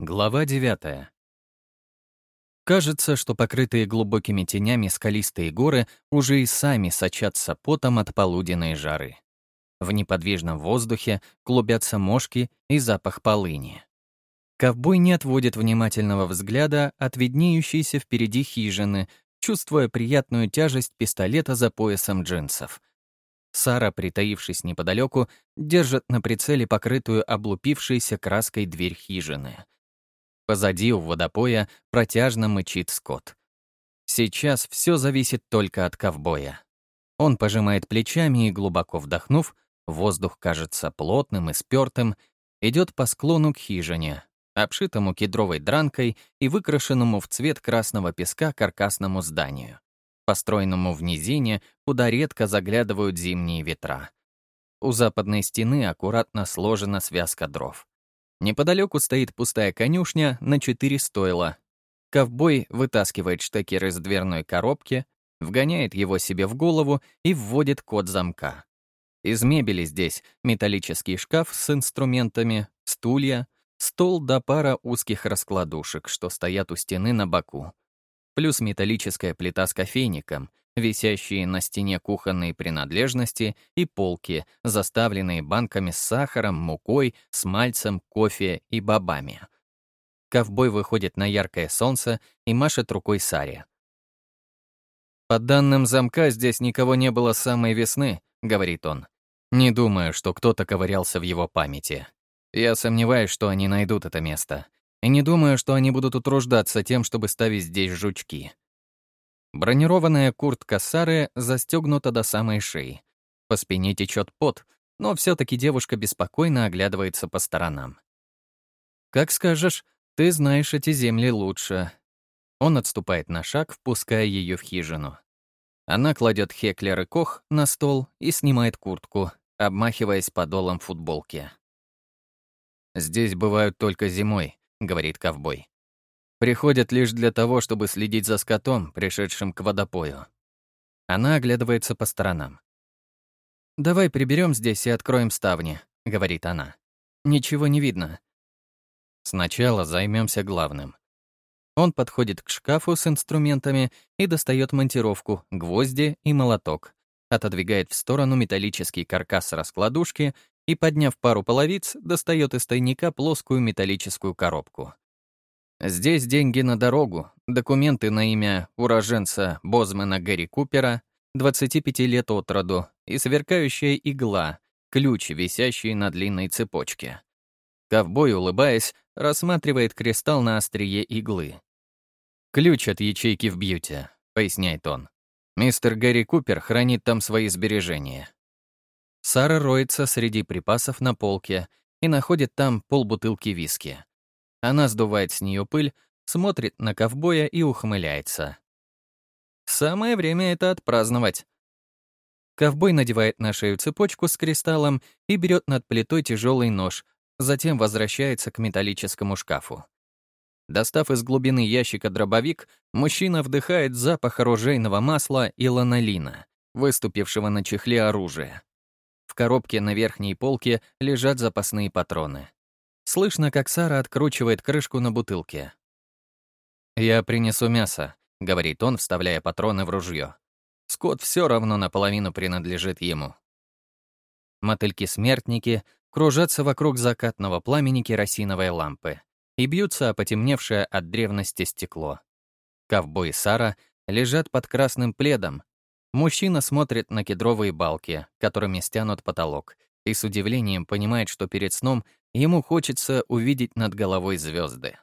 Глава 9. Кажется, что покрытые глубокими тенями скалистые горы уже и сами сочатся потом от полуденной жары. В неподвижном воздухе клубятся мошки и запах полыни. Ковбой не отводит внимательного взгляда от виднеющейся впереди хижины, чувствуя приятную тяжесть пистолета за поясом джинсов. Сара, притаившись неподалеку, держит на прицеле покрытую облупившейся краской дверь хижины — Позади у водопоя протяжно мычит скот. Сейчас все зависит только от ковбоя. Он пожимает плечами и, глубоко вдохнув, воздух кажется плотным и спёртым, идет по склону к хижине, обшитому кедровой дранкой и выкрашенному в цвет красного песка каркасному зданию, построенному в низине, куда редко заглядывают зимние ветра. У западной стены аккуратно сложена связка дров. Неподалеку стоит пустая конюшня на четыре стойла. Ковбой вытаскивает штекер из дверной коробки, вгоняет его себе в голову и вводит код замка. Из мебели здесь металлический шкаф с инструментами, стулья, стол да пара узких раскладушек, что стоят у стены на боку. Плюс металлическая плита с кофейником, висящие на стене кухонные принадлежности и полки, заставленные банками с сахаром, мукой, смальцем, кофе и бобами. Ковбой выходит на яркое солнце и машет рукой Саре. «По данным замка, здесь никого не было с самой весны», — говорит он. «Не думаю, что кто-то ковырялся в его памяти. Я сомневаюсь, что они найдут это место. И не думаю, что они будут утруждаться тем, чтобы ставить здесь жучки. Бронированная куртка Сары застегнута до самой шеи. По спине течет пот, но все-таки девушка беспокойно оглядывается по сторонам. «Как скажешь, ты знаешь эти земли лучше». Он отступает на шаг, впуская ее в хижину. Она кладет Хеклер и Кох на стол и снимает куртку, обмахиваясь подолом футболки. «Здесь бывают только зимой», — говорит ковбой. Приходят лишь для того, чтобы следить за скотом, пришедшим к водопою. Она оглядывается по сторонам. «Давай приберем здесь и откроем ставни», — говорит она. «Ничего не видно». Сначала займемся главным. Он подходит к шкафу с инструментами и достает монтировку, гвозди и молоток, отодвигает в сторону металлический каркас раскладушки и, подняв пару половиц, достает из тайника плоскую металлическую коробку. Здесь деньги на дорогу, документы на имя уроженца Бозмана Гэри Купера, 25 лет от роду, и сверкающая игла, ключ, висящий на длинной цепочке. Ковбой, улыбаясь, рассматривает кристалл на острие иглы. «Ключ от ячейки в бьюте», — поясняет он. «Мистер Гэри Купер хранит там свои сбережения». Сара роется среди припасов на полке и находит там полбутылки виски. Она сдувает с нее пыль, смотрит на ковбоя и ухмыляется. Самое время это отпраздновать. Ковбой надевает на шею цепочку с кристаллом и берет над плитой тяжелый нож, затем возвращается к металлическому шкафу. Достав из глубины ящика дробовик, мужчина вдыхает запах оружейного масла и ланолина, выступившего на чехле оружия. В коробке на верхней полке лежат запасные патроны. Слышно, как Сара откручивает крышку на бутылке. «Я принесу мясо», — говорит он, вставляя патроны в ружье. Скот все равно наполовину принадлежит ему. Мотыльки-смертники кружатся вокруг закатного пламени керосиновой лампы и бьются о потемневшее от древности стекло. Ковбой и Сара лежат под красным пледом. Мужчина смотрит на кедровые балки, которыми стянут потолок, и с удивлением понимает, что перед сном Ему хочется увидеть над головой звезды.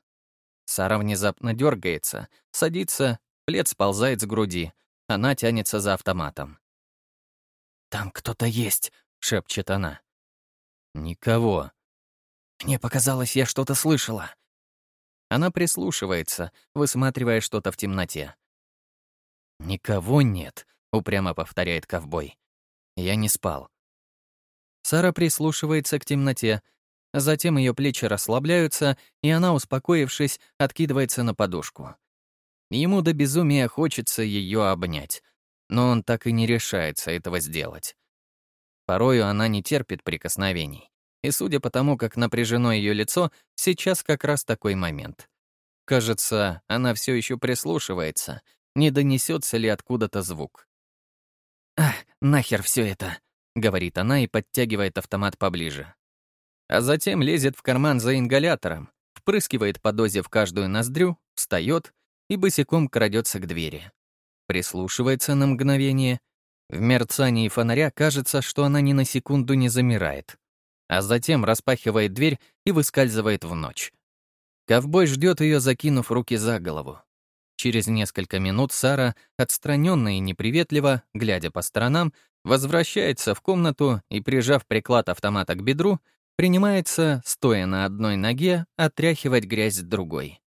Сара внезапно дергается, садится, плед сползает с груди. Она тянется за автоматом. «Там кто-то есть», — шепчет она. «Никого». «Мне показалось, я что-то слышала». Она прислушивается, высматривая что-то в темноте. «Никого нет», — упрямо повторяет ковбой. «Я не спал». Сара прислушивается к темноте, Затем ее плечи расслабляются, и она, успокоившись, откидывается на подушку. Ему до безумия хочется ее обнять, но он так и не решается этого сделать. Порою она не терпит прикосновений, и судя по тому, как напряжено ее лицо, сейчас как раз такой момент. Кажется, она все еще прислушивается, не донесется ли откуда-то звук. «Ах, нахер все это!» — говорит она и подтягивает автомат поближе. А затем лезет в карман за ингалятором, впрыскивает по дозе в каждую ноздрю, встает и босиком крадется к двери. Прислушивается на мгновение. В мерцании фонаря кажется, что она ни на секунду не замирает. А затем распахивает дверь и выскальзывает в ночь. Ковбой ждет ее, закинув руки за голову. Через несколько минут Сара, отстраненно и неприветливо, глядя по сторонам, возвращается в комнату и, прижав приклад автомата к бедру, принимается, стоя на одной ноге, отряхивать грязь другой.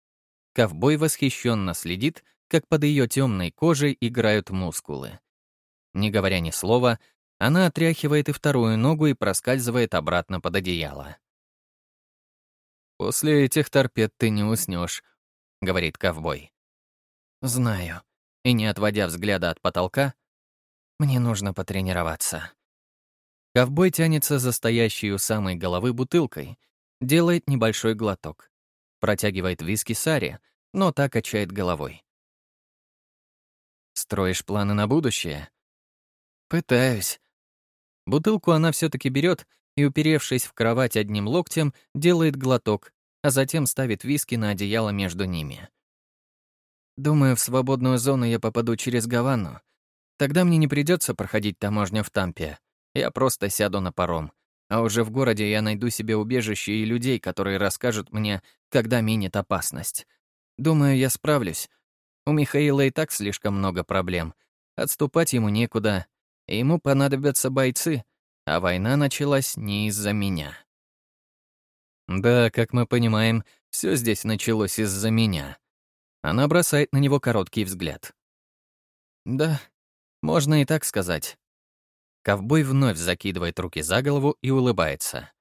Ковбой восхищенно следит, как под ее темной кожей играют мускулы. Не говоря ни слова, она отряхивает и вторую ногу и проскальзывает обратно под одеяло. «После этих торпед ты не уснешь», — говорит ковбой. «Знаю». И не отводя взгляда от потолка, «Мне нужно потренироваться». Ковбой тянется за стоящей у самой головы бутылкой, делает небольшой глоток, протягивает виски Саре, но так качает головой. «Строишь планы на будущее?» «Пытаюсь». Бутылку она все таки берет и, уперевшись в кровать одним локтем, делает глоток, а затем ставит виски на одеяло между ними. «Думаю, в свободную зону я попаду через Гавану. Тогда мне не придется проходить таможню в Тампе. Я просто сяду на паром. А уже в городе я найду себе убежище и людей, которые расскажут мне, когда минет опасность. Думаю, я справлюсь. У Михаила и так слишком много проблем. Отступать ему некуда. Ему понадобятся бойцы, а война началась не из-за меня. Да, как мы понимаем, все здесь началось из-за меня. Она бросает на него короткий взгляд. Да, можно и так сказать. Ковбой вновь закидывает руки за голову и улыбается.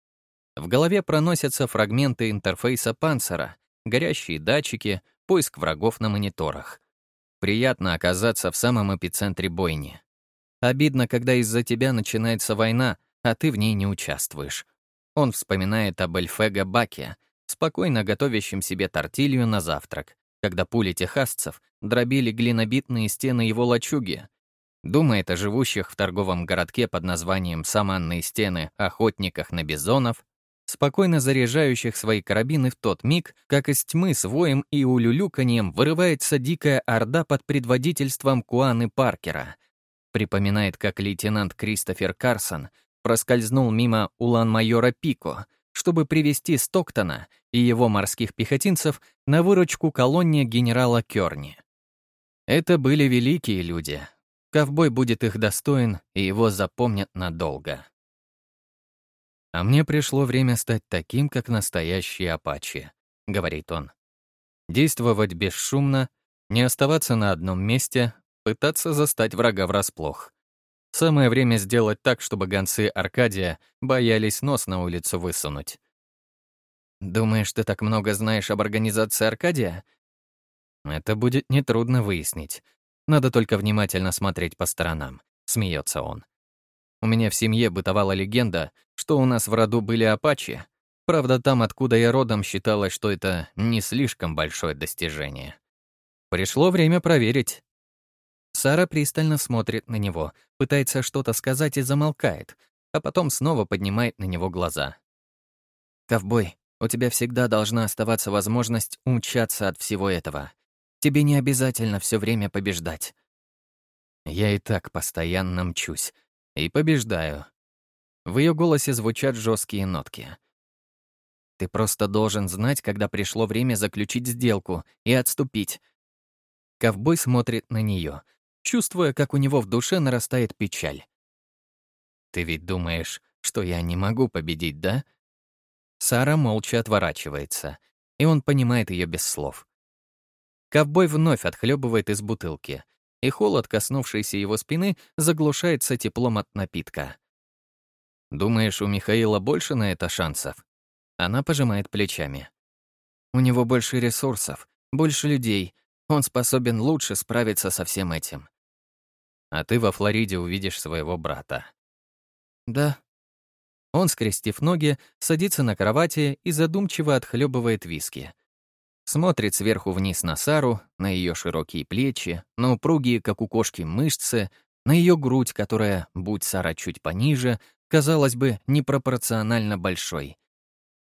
В голове проносятся фрагменты интерфейса панцера, горящие датчики, поиск врагов на мониторах. Приятно оказаться в самом эпицентре бойни. Обидно, когда из-за тебя начинается война, а ты в ней не участвуешь. Он вспоминает об Эльфега Баке, спокойно готовящем себе тортилью на завтрак, когда пули техасцев дробили глинобитные стены его лачуги, Думает о живущих в торговом городке под названием «Саманные стены» охотниках на бизонов, спокойно заряжающих свои карабины в тот миг, как из тьмы с воем и улюлюканьем вырывается дикая орда под предводительством Куаны Паркера. Припоминает, как лейтенант Кристофер Карсон проскользнул мимо улан-майора Пико, чтобы привести Стоктона и его морских пехотинцев на выручку колонне генерала Кёрни. Это были великие люди, Ковбой будет их достоин, и его запомнят надолго. «А мне пришло время стать таким, как настоящий апачи», — говорит он. «Действовать бесшумно, не оставаться на одном месте, пытаться застать врага врасплох. Самое время сделать так, чтобы гонцы Аркадия боялись нос на улицу высунуть. «Думаешь, ты так много знаешь об организации Аркадия?» «Это будет нетрудно выяснить. Надо только внимательно смотреть по сторонам», — смеется он. «У меня в семье бытовала легенда, что у нас в роду были апачи. Правда, там, откуда я родом, считалось, что это не слишком большое достижение. Пришло время проверить». Сара пристально смотрит на него, пытается что-то сказать и замолкает, а потом снова поднимает на него глаза. «Ковбой, у тебя всегда должна оставаться возможность умчаться от всего этого. Тебе не обязательно все время побеждать. Я и так постоянно мчусь. И побеждаю. В ее голосе звучат жесткие нотки. Ты просто должен знать, когда пришло время заключить сделку и отступить. Ковбой смотрит на нее, чувствуя, как у него в душе нарастает печаль. Ты ведь думаешь, что я не могу победить, да? Сара молча отворачивается, и он понимает ее без слов. Ковбой вновь отхлебывает из бутылки, и холод, коснувшийся его спины, заглушается теплом от напитка. «Думаешь, у Михаила больше на это шансов?» Она пожимает плечами. «У него больше ресурсов, больше людей. Он способен лучше справиться со всем этим». «А ты во Флориде увидишь своего брата». «Да». Он, скрестив ноги, садится на кровати и задумчиво отхлебывает виски. Смотрит сверху вниз на Сару, на ее широкие плечи, на упругие, как у кошки, мышцы, на ее грудь, которая, будь Сара чуть пониже, казалось бы, непропорционально большой.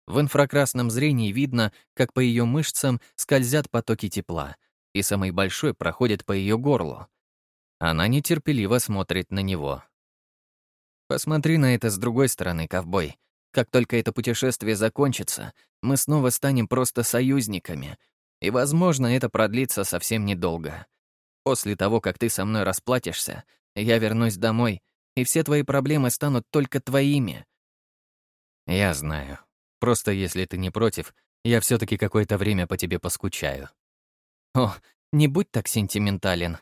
В инфракрасном зрении видно, как по ее мышцам скользят потоки тепла, и самый большой проходит по ее горлу. Она нетерпеливо смотрит на него. «Посмотри на это с другой стороны, ковбой. Как только это путешествие закончится, мы снова станем просто союзниками. И, возможно, это продлится совсем недолго. После того, как ты со мной расплатишься, я вернусь домой, и все твои проблемы станут только твоими. Я знаю. Просто если ты не против, я все таки какое-то время по тебе поскучаю. О, не будь так сентиментален.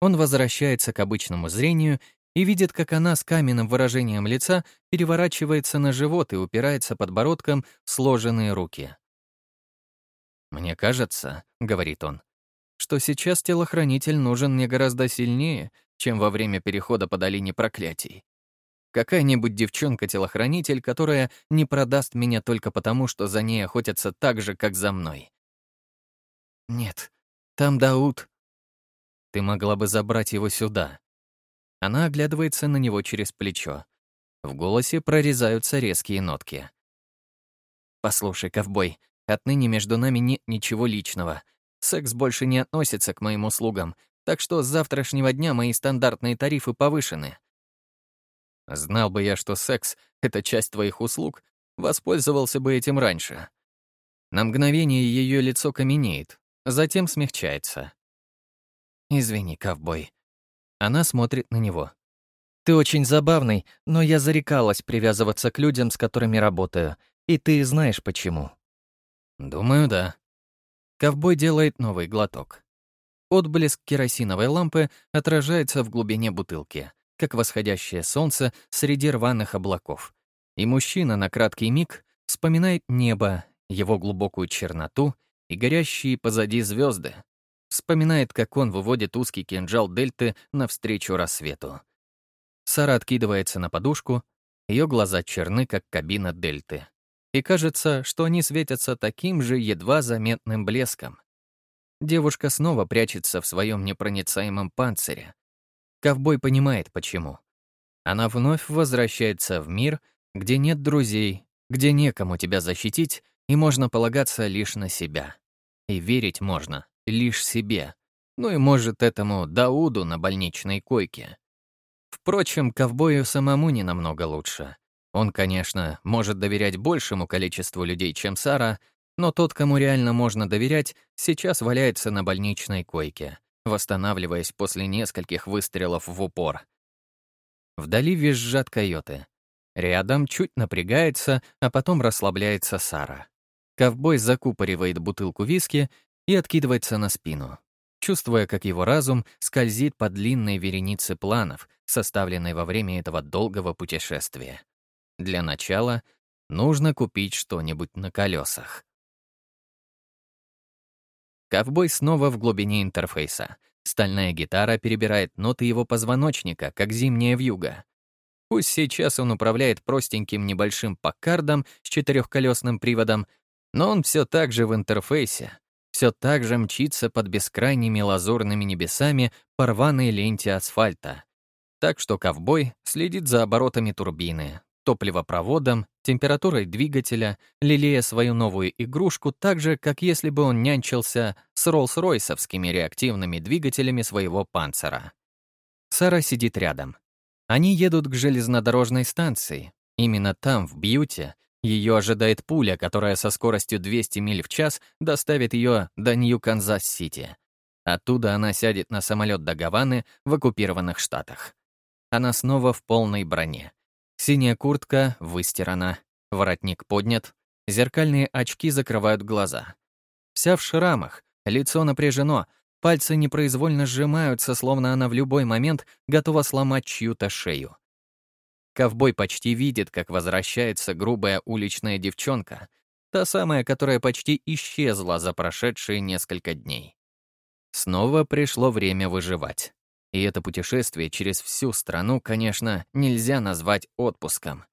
Он возвращается к обычному зрению и видит, как она с каменным выражением лица переворачивается на живот и упирается подбородком в сложенные руки. «Мне кажется», — говорит он, — «что сейчас телохранитель нужен мне гораздо сильнее, чем во время перехода по долине проклятий. Какая-нибудь девчонка-телохранитель, которая не продаст меня только потому, что за ней охотятся так же, как за мной. Нет, там Дауд. Ты могла бы забрать его сюда. Она оглядывается на него через плечо. В голосе прорезаются резкие нотки. «Послушай, ковбой, отныне между нами нет ничего личного. Секс больше не относится к моим услугам, так что с завтрашнего дня мои стандартные тарифы повышены. Знал бы я, что секс — это часть твоих услуг, воспользовался бы этим раньше. На мгновение ее лицо каменеет, затем смягчается. «Извини, ковбой». Она смотрит на него. «Ты очень забавный, но я зарекалась привязываться к людям, с которыми работаю, и ты знаешь почему». «Думаю, да». Ковбой делает новый глоток. Отблеск керосиновой лампы отражается в глубине бутылки, как восходящее солнце среди рваных облаков. И мужчина на краткий миг вспоминает небо, его глубокую черноту и горящие позади звезды. Вспоминает, как он выводит узкий кинжал дельты навстречу рассвету. Сара откидывается на подушку, ее глаза черны, как кабина дельты. И кажется, что они светятся таким же едва заметным блеском. Девушка снова прячется в своем непроницаемом панцире. Ковбой понимает, почему. Она вновь возвращается в мир, где нет друзей, где некому тебя защитить, и можно полагаться лишь на себя. И верить можно лишь себе. Ну и, может, этому Дауду на больничной койке. Впрочем, ковбою самому не намного лучше. Он, конечно, может доверять большему количеству людей, чем Сара, но тот, кому реально можно доверять, сейчас валяется на больничной койке, восстанавливаясь после нескольких выстрелов в упор. Вдали визжат койоты. Рядом чуть напрягается, а потом расслабляется Сара. Ковбой закупоривает бутылку виски и откидывается на спину, чувствуя, как его разум скользит по длинной веренице планов, составленной во время этого долгого путешествия. Для начала нужно купить что-нибудь на колесах. Ковбой снова в глубине интерфейса. Стальная гитара перебирает ноты его позвоночника, как зимняя вьюга. Пусть сейчас он управляет простеньким небольшим паккардом с четырехколесным приводом, но он все так же в интерфейсе, все так же мчится под бескрайними лазурными небесами по рваной ленте асфальта. Так что ковбой следит за оборотами турбины, топливопроводом, температурой двигателя, лелея свою новую игрушку так же, как если бы он нянчился с Роллс-Ройсовскими реактивными двигателями своего панцера. Сара сидит рядом. Они едут к железнодорожной станции. Именно там, в Бьюте, ее ожидает пуля, которая со скоростью 200 миль в час доставит ее до Нью-Канзас-Сити. Оттуда она сядет на самолет до Гаваны в оккупированных штатах. Она снова в полной броне. Синяя куртка выстирана, воротник поднят, зеркальные очки закрывают глаза. Вся в шрамах, лицо напряжено, пальцы непроизвольно сжимаются, словно она в любой момент готова сломать чью-то шею. Ковбой почти видит, как возвращается грубая уличная девчонка, та самая, которая почти исчезла за прошедшие несколько дней. Снова пришло время выживать. И это путешествие через всю страну, конечно, нельзя назвать отпуском.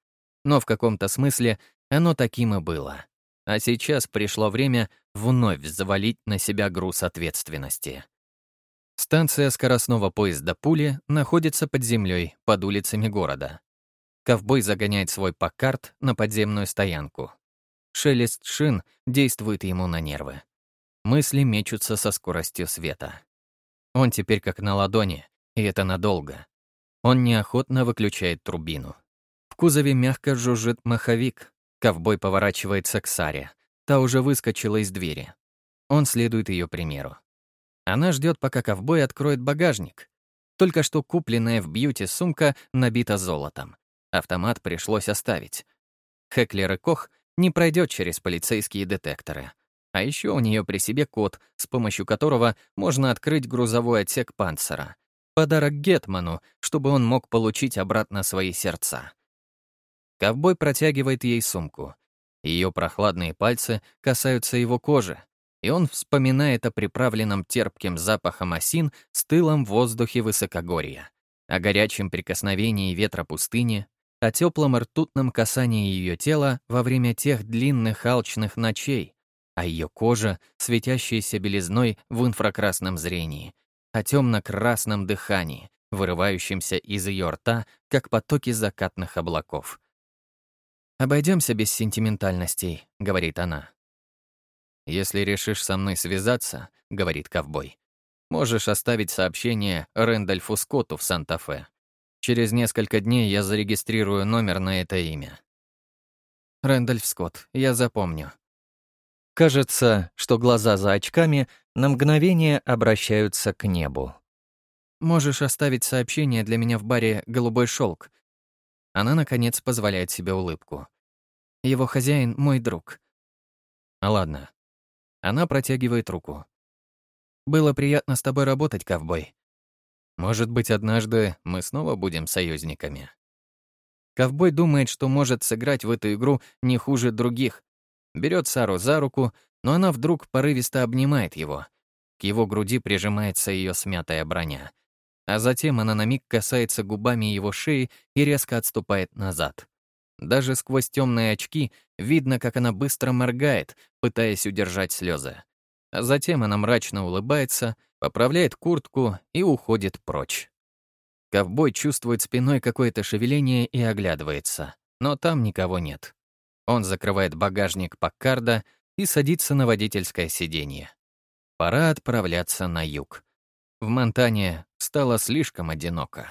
но в каком-то смысле оно таким и было. А сейчас пришло время вновь завалить на себя груз ответственности. Станция скоростного поезда «Пули» находится под землей, под улицами города. Ковбой загоняет свой покарт на подземную стоянку. Шелест шин действует ему на нервы. Мысли мечутся со скоростью света. Он теперь как на ладони, и это надолго. Он неохотно выключает турбину. В кузове мягко жужжит маховик. Ковбой поворачивается к Саре. Та уже выскочила из двери. Он следует ее примеру. Она ждет, пока ковбой откроет багажник. Только что купленная в бьюти сумка набита золотом. Автомат пришлось оставить. Хеклер и Кох не пройдет через полицейские детекторы. А еще у нее при себе код, с помощью которого можно открыть грузовой отсек «Панцера». Подарок Гетману, чтобы он мог получить обратно свои сердца. Ковбой протягивает ей сумку. Ее прохладные пальцы касаются его кожи, и он вспоминает о приправленном терпким запахом осин с тылом в воздухе высокогорья, о горячем прикосновении ветра пустыни, о теплом ртутном касании ее тела во время тех длинных алчных ночей, о ее коже, светящейся белизной в инфракрасном зрении, о темно-красном дыхании, вырывающемся из ее рта, как потоки закатных облаков. «Обойдемся без сентиментальностей», — говорит она. «Если решишь со мной связаться», — говорит ковбой, «можешь оставить сообщение Рэндальфу Скотту в Санта-Фе. Через несколько дней я зарегистрирую номер на это имя». Рэндальф Скотт, я запомню. Кажется, что глаза за очками на мгновение обращаются к небу. «Можешь оставить сообщение для меня в баре «Голубой шелк». Она, наконец, позволяет себе улыбку. Его хозяин — мой друг. Ладно. Она протягивает руку. «Было приятно с тобой работать, ковбой. Может быть, однажды мы снова будем союзниками». Ковбой думает, что может сыграть в эту игру не хуже других, берет Сару за руку, но она вдруг порывисто обнимает его. К его груди прижимается ее смятая броня. А затем она на миг касается губами его шеи и резко отступает назад. Даже сквозь темные очки видно, как она быстро моргает, пытаясь удержать слезы. А затем она мрачно улыбается, поправляет куртку и уходит прочь. Ковбой чувствует спиной какое-то шевеление и оглядывается, но там никого нет. Он закрывает багажник Паккарда и садится на водительское сиденье. Пора отправляться на юг. В Монтане стало слишком одиноко.